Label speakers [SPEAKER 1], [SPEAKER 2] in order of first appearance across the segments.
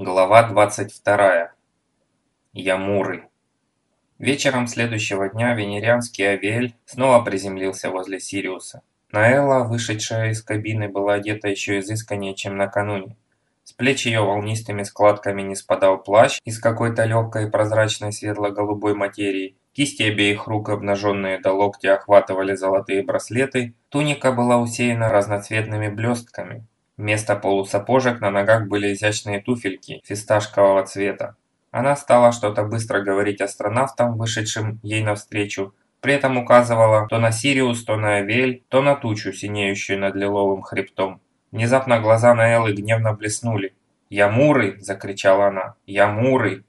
[SPEAKER 1] Глава 22. Ямуры. Вечером следующего дня венерианский Авиэль снова приземлился возле Сириуса. Наэлла, вышедшая из кабины, была одета еще изысканнее, чем накануне. С плеч ее волнистыми складками не спадал плащ из какой-то легкой прозрачной светло-голубой материи. Кисти обеих рук, обнаженные до локтя, охватывали золотые браслеты. Туника была усеяна разноцветными блестками. Вместо полусапожек на ногах были изящные туфельки фисташкового цвета. Она стала что-то быстро говорить астронавтам, вышедшим ей навстречу, при этом указывала то на Сириус, то на Авель, то на тучу, синеющую над лиловым хребтом. Внезапно глаза Наэллы гневно блеснули. «Ямуры!» – закричала она. «Ямуры!»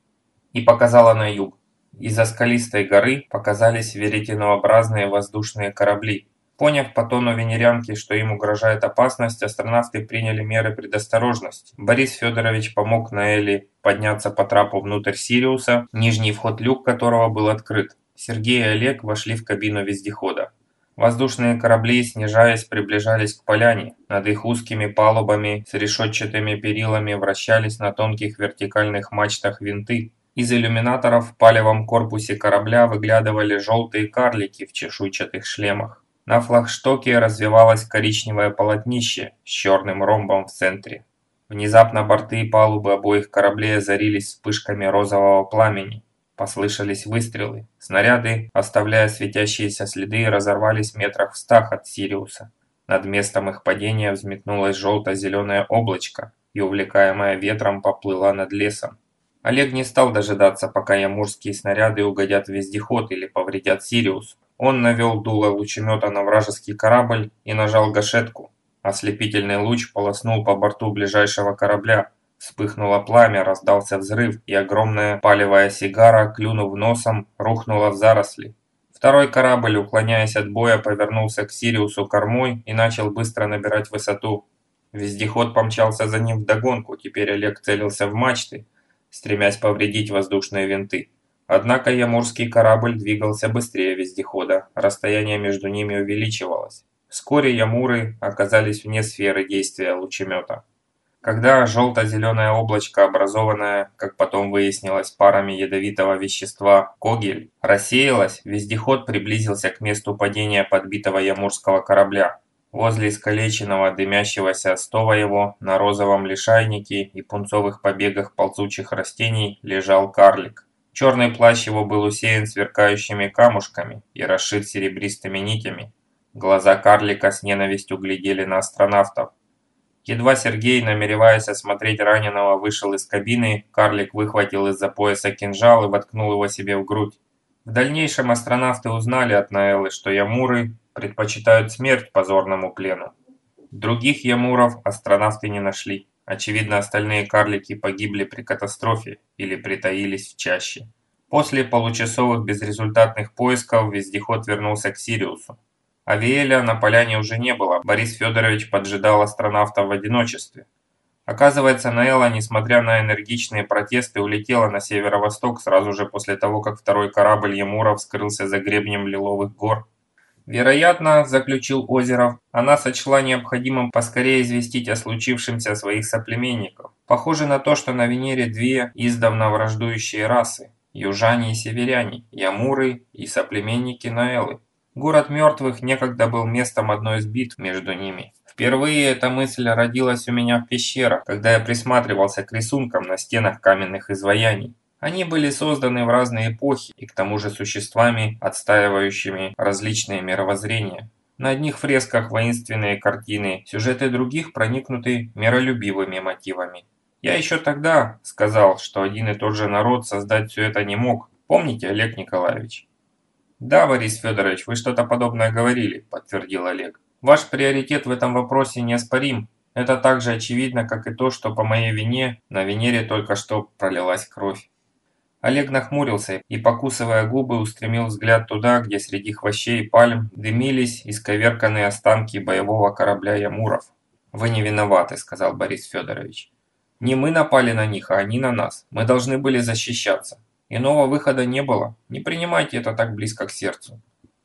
[SPEAKER 1] И показала на юг. Из-за скалистой горы показались веретенообразные воздушные корабли. Поняв по тону венерянки, что им угрожает опасность, астронавты приняли меры предосторожности. Борис Федорович помог Наэли подняться по трапу внутрь Сириуса, нижний вход люк которого был открыт. Сергей и Олег вошли в кабину вездехода. Воздушные корабли, снижаясь, приближались к поляне. Над их узкими палубами с решетчатыми перилами вращались на тонких вертикальных мачтах винты. Из иллюминаторов в палевом корпусе корабля выглядывали желтые карлики в чешуйчатых шлемах. На флагштоке развивалось коричневое полотнище с черным ромбом в центре. Внезапно борты и палубы обоих кораблей озарились вспышками розового пламени. Послышались выстрелы. Снаряды, оставляя светящиеся следы, разорвались метрах в стах от Сириуса. Над местом их падения взметнулось желто-зеленое облачко и, увлекаемое ветром, поплыла над лесом. Олег не стал дожидаться, пока ямурские снаряды угодят в вездеход или повредят Сириус. Он навел дуло лучемета на вражеский корабль и нажал гашетку. Ослепительный луч полоснул по борту ближайшего корабля. Вспыхнуло пламя, раздался взрыв, и огромная палевая сигара, клюнув носом, рухнула в заросли. Второй корабль, уклоняясь от боя, повернулся к Сириусу кормой и начал быстро набирать высоту. Вездеход помчался за ним вдогонку, теперь Олег целился в мачты, стремясь повредить воздушные винты. Однако ямурский корабль двигался быстрее вездехода, расстояние между ними увеличивалось. Вскоре ямуры оказались вне сферы действия лучемета. Когда желто-зеленое облачко, образованное, как потом выяснилось, парами ядовитого вещества когель, рассеялось, вездеход приблизился к месту падения подбитого ямурского корабля. Возле искалеченного дымящегося стова его на розовом лишайнике и пунцовых побегах ползучих растений лежал карлик. Черный плащ его был усеян сверкающими камушками и расшит серебристыми нитями. Глаза карлика с ненавистью глядели на астронавтов. Едва Сергей, намереваясь осмотреть раненого, вышел из кабины, карлик выхватил из-за пояса кинжал и воткнул его себе в грудь. В дальнейшем астронавты узнали от Наэллы, что ямуры предпочитают смерть позорному плену. Других ямуров астронавты не нашли. Очевидно, остальные карлики погибли при катастрофе или притаились в чаще. После получасовых безрезультатных поисков вездеход вернулся к Сириусу. Авиэля на поляне уже не было, Борис Федорович поджидал астронавта в одиночестве. Оказывается, Наэла, несмотря на энергичные протесты, улетела на северо-восток сразу же после того, как второй корабль Емуров скрылся за гребнем Лиловых гор. Вероятно, заключил Озеров, она сочла необходимым поскорее известить о случившемся своих соплеменников. Похоже на то, что на Венере две издавна враждующие расы – южане и северяне, ямуры и соплеменники Наэлы. Город мертвых некогда был местом одной из битв между ними. Впервые эта мысль родилась у меня в пещерах, когда я присматривался к рисункам на стенах каменных изваяний. Они были созданы в разные эпохи и к тому же существами, отстаивающими различные мировоззрения. На одних фресках воинственные картины, сюжеты других проникнуты миролюбивыми мотивами. Я еще тогда сказал, что один и тот же народ создать все это не мог. Помните, Олег Николаевич? «Да, Борис Федорович, вы что-то подобное говорили», – подтвердил Олег. «Ваш приоритет в этом вопросе неоспорим. Это так же очевидно, как и то, что по моей вине на Венере только что пролилась кровь. Олег нахмурился и, покусывая губы, устремил взгляд туда, где среди хвощей и пальм дымились исковерканные останки боевого корабля Ямуров. «Вы не виноваты», – сказал Борис Федорович. «Не мы напали на них, а они на нас. Мы должны были защищаться. Иного выхода не было. Не принимайте это так близко к сердцу».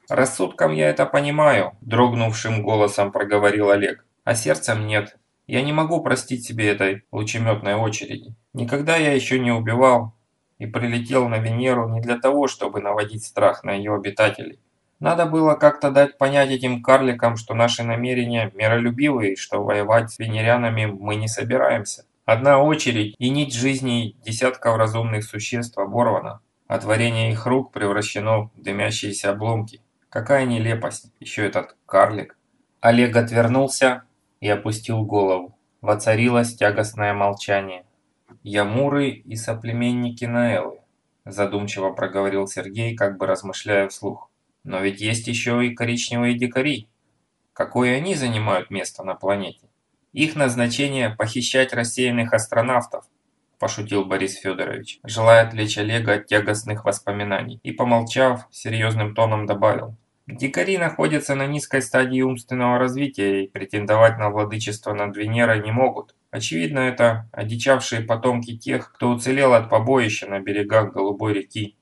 [SPEAKER 1] «Рассудком я это понимаю», – дрогнувшим голосом проговорил Олег. «А сердцем нет. Я не могу простить себе этой лучеметной очереди. Никогда я еще не убивал и прилетел на Венеру не для того, чтобы наводить страх на ее обитателей. Надо было как-то дать понять этим карликам, что наши намерения миролюбивые что воевать с венерянами мы не собираемся. Одна очередь и нить жизней десятков разумных существ оборвана, а творение их рук превращено в дымящиеся обломки. Какая нелепость, еще этот карлик. Олег отвернулся и опустил голову. Воцарилось тягостное молчание. «Ямуры и соплеменники Наэлы», задумчиво проговорил Сергей, как бы размышляя вслух. «Но ведь есть еще и коричневые дикари. Какое они занимают место на планете? Их назначение – похищать рассеянных астронавтов, пошутил Борис Федорович, желая отвлечь Олега от тягостных воспоминаний, и, помолчав, серьезным тоном добавил. Дикари находятся на низкой стадии умственного развития и претендовать на владычество над Венерой не могут. Очевидно, это одичавшие потомки тех, кто уцелел от побоища на берегах Голубой реки.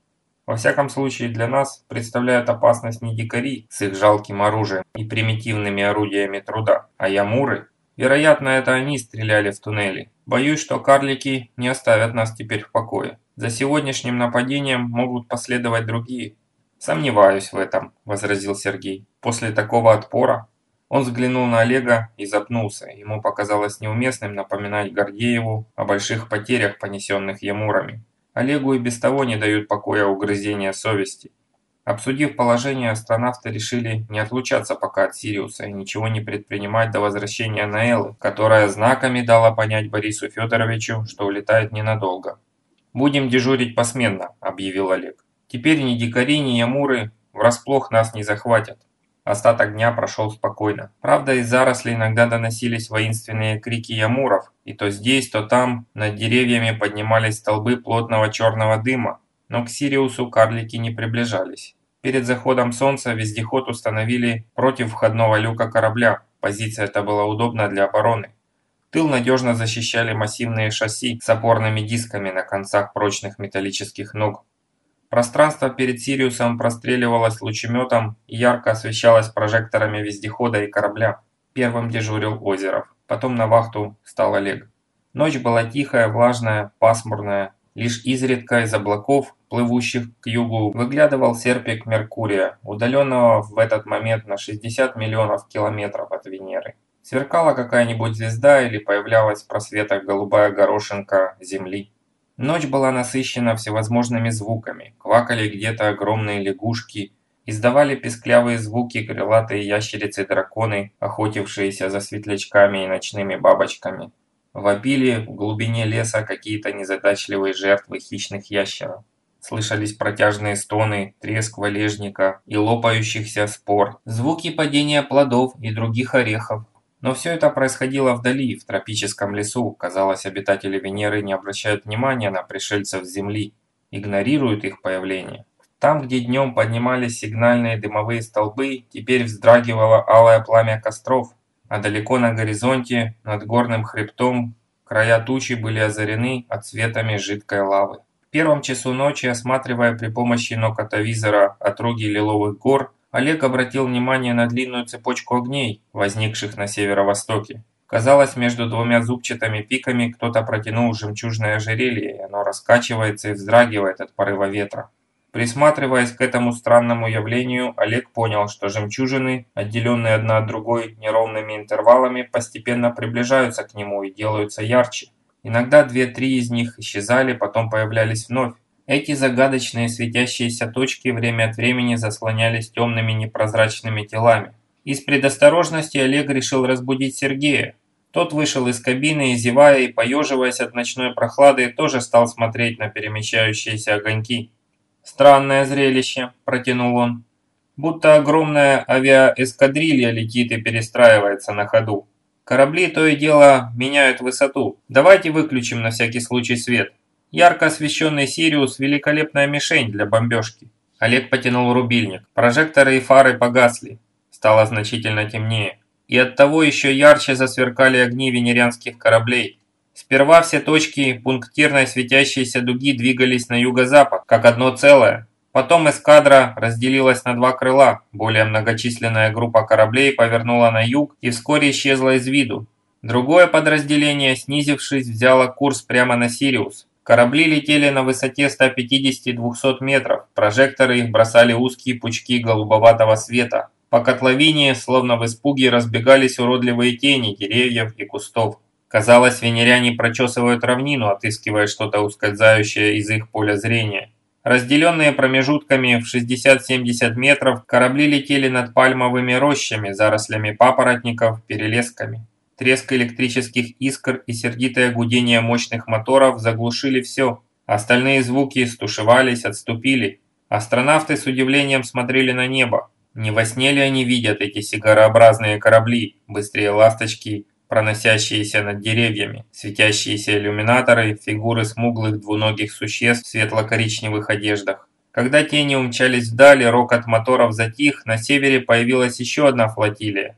[SPEAKER 1] Во всяком случае, для нас представляют опасность не дикари с их жалким оружием и примитивными орудиями труда, а ямуры. Вероятно, это они стреляли в туннели. Боюсь, что карлики не оставят нас теперь в покое. За сегодняшним нападением могут последовать другие. Сомневаюсь в этом, возразил Сергей. После такого отпора он взглянул на Олега и запнулся. Ему показалось неуместным напоминать Гордееву о больших потерях, понесенных Ямурами. Олегу и без того не дают покоя угрызения совести. Обсудив положение, астронавты решили не отлучаться пока от Сириуса и ничего не предпринимать до возвращения Наэлы, которая знаками дала понять Борису Федоровичу, что улетает ненадолго. «Будем дежурить посменно», – объявил Олег. «Теперь ни дикари, ни ямуры врасплох нас не захватят. Остаток дня прошел спокойно. Правда, из зарослей иногда доносились воинственные крики ямуров, и то здесь, то там над деревьями поднимались столбы плотного черного дыма, но к Сириусу карлики не приближались. Перед заходом солнца вездеход установили против входного люка корабля, позиция эта была удобна для обороны. Тыл надежно защищали массивные шасси с опорными дисками на концах прочных металлических ног, Пространство перед Сириусом простреливалось лучеметом и ярко освещалось прожекторами вездехода и корабля. Первым дежурил Озеров, потом на вахту стал Олег. Ночь была тихая, влажная, пасмурная. Лишь изредка из облаков, плывущих к югу, выглядывал серпик Меркурия, удаленного в этот момент на 60 миллионов километров от Венеры. Сверкала какая-нибудь звезда или появлялась в просветах голубая горошинка Земли. Ночь была насыщена всевозможными звуками. Квакали где-то огромные лягушки, издавали песклявые звуки крылатые ящерицы-драконы, охотившиеся за светлячками и ночными бабочками. Вопили в глубине леса какие-то незадачливые жертвы хищных ящеров. Слышались протяжные стоны, треск валежника и лопающихся спор, звуки падения плодов и других орехов, но все это происходило вдали, в тропическом лесу. Казалось, обитатели Венеры не обращают внимания на пришельцев с Земли, игнорируют их появление. Там, где днем поднимались сигнальные дымовые столбы, теперь вздрагивало алое пламя костров, а далеко на горизонте, над горным хребтом, края тучи были озарены отцветами жидкой лавы. В первом часу ночи, осматривая при помощи нокотовизора отроги лиловых гор, Олег обратил внимание на длинную цепочку огней, возникших на северо-востоке. Казалось, между двумя зубчатыми пиками кто-то протянул жемчужное ожерелье, и оно раскачивается и вздрагивает от порыва ветра. Присматриваясь к этому странному явлению, Олег понял, что жемчужины, отделенные одна от другой неровными интервалами, постепенно приближаются к нему и делаются ярче. Иногда две-три из них исчезали, потом появлялись вновь. Эти загадочные светящиеся точки время от времени заслонялись темными непрозрачными телами. Из предосторожности Олег решил разбудить Сергея. Тот вышел из кабины и, зевая и поеживаясь от ночной прохлады, тоже стал смотреть на перемещающиеся огоньки. «Странное зрелище», – протянул он. «Будто огромная авиаэскадрилья летит и перестраивается на ходу. Корабли то и дело меняют высоту. Давайте выключим на всякий случай свет». Ярко освещенный Сириус – великолепная мишень для бомбежки. Олег потянул рубильник. Прожекторы и фары погасли. Стало значительно темнее. И оттого еще ярче засверкали огни венерианских кораблей. Сперва все точки пунктирной светящейся дуги двигались на юго-запад, как одно целое. Потом эскадра разделилась на два крыла. Более многочисленная группа кораблей повернула на юг и вскоре исчезла из виду. Другое подразделение, снизившись, взяло курс прямо на Сириус. Корабли летели на высоте 150-200 метров, прожекторы их бросали узкие пучки голубоватого света. По котловине, словно в испуге, разбегались уродливые тени деревьев и кустов. Казалось, венеряне прочесывают равнину, отыскивая что-то ускользающее из их поля зрения. Разделенные промежутками в 60-70 метров, корабли летели над пальмовыми рощами, зарослями папоротников, перелесками. Треск электрических искр и сердитое гудение мощных моторов заглушили все. Остальные звуки стушевались, отступили. Астронавты с удивлением смотрели на небо. Не во сне ли они видят эти сигарообразные корабли, быстрее ласточки, проносящиеся над деревьями, светящиеся иллюминаторы, фигуры смуглых двуногих существ в светло-коричневых одеждах. Когда тени умчались вдали, рокот моторов затих, на севере появилась еще одна флотилия.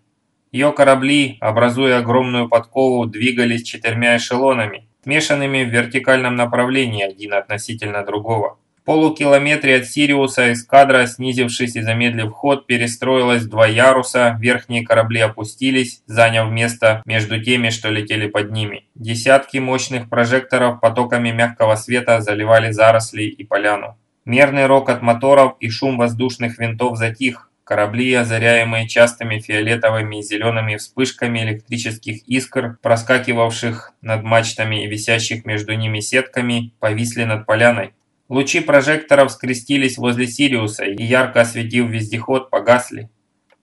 [SPEAKER 1] Ее корабли, образуя огромную подкову, двигались четырьмя эшелонами, смешанными в вертикальном направлении один относительно другого. В полукилометре от Сириуса эскадра, снизившись и замедлив ход, перестроилась два яруса, верхние корабли опустились, заняв место между теми, что летели под ними. Десятки мощных прожекторов потоками мягкого света заливали заросли и поляну. Мерный рокот моторов и шум воздушных винтов затих, Корабли, озаряемые частыми фиолетовыми и зелеными вспышками электрических искр, проскакивавших над мачтами и висящих между ними сетками, повисли над поляной. Лучи прожекторов скрестились возле Сириуса и, ярко осветив вездеход, погасли.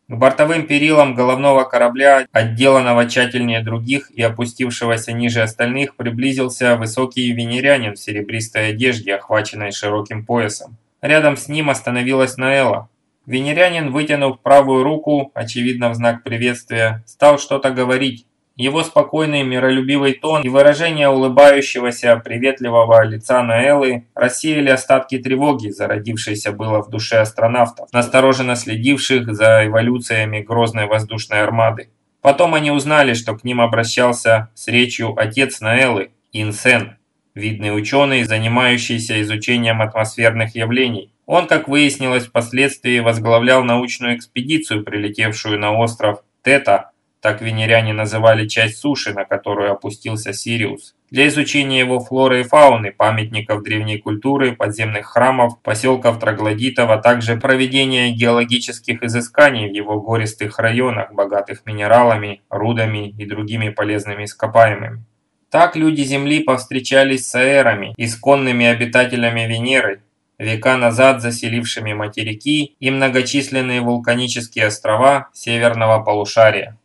[SPEAKER 1] К бортовым перилам головного корабля, отделанного тщательнее других и опустившегося ниже остальных, приблизился высокий венерянин в серебристой одежде, охваченной широким поясом. Рядом с ним остановилась Наэла. Венерянин, вытянув правую руку, очевидно в знак приветствия, стал что-то говорить. Его спокойный, миролюбивый тон и выражение улыбающегося, приветливого лица Наэлы рассеяли остатки тревоги, зародившейся было в душе астронавтов, настороженно следивших за эволюциями грозной воздушной армады. Потом они узнали, что к ним обращался с речью отец Наэлы, Инсен, видный ученый, занимающийся изучением атмосферных явлений. Он, как выяснилось впоследствии, возглавлял научную экспедицию, прилетевшую на остров Тета, так венеряне называли часть суши, на которую опустился Сириус, для изучения его флоры и фауны, памятников древней культуры, подземных храмов, поселков троглодитов, а также проведения геологических изысканий в его гористых районах, богатых минералами, рудами и другими полезными ископаемыми. Так люди Земли повстречались с аэрами, исконными обитателями Венеры, века назад заселившими материки и многочисленные вулканические острова северного полушария.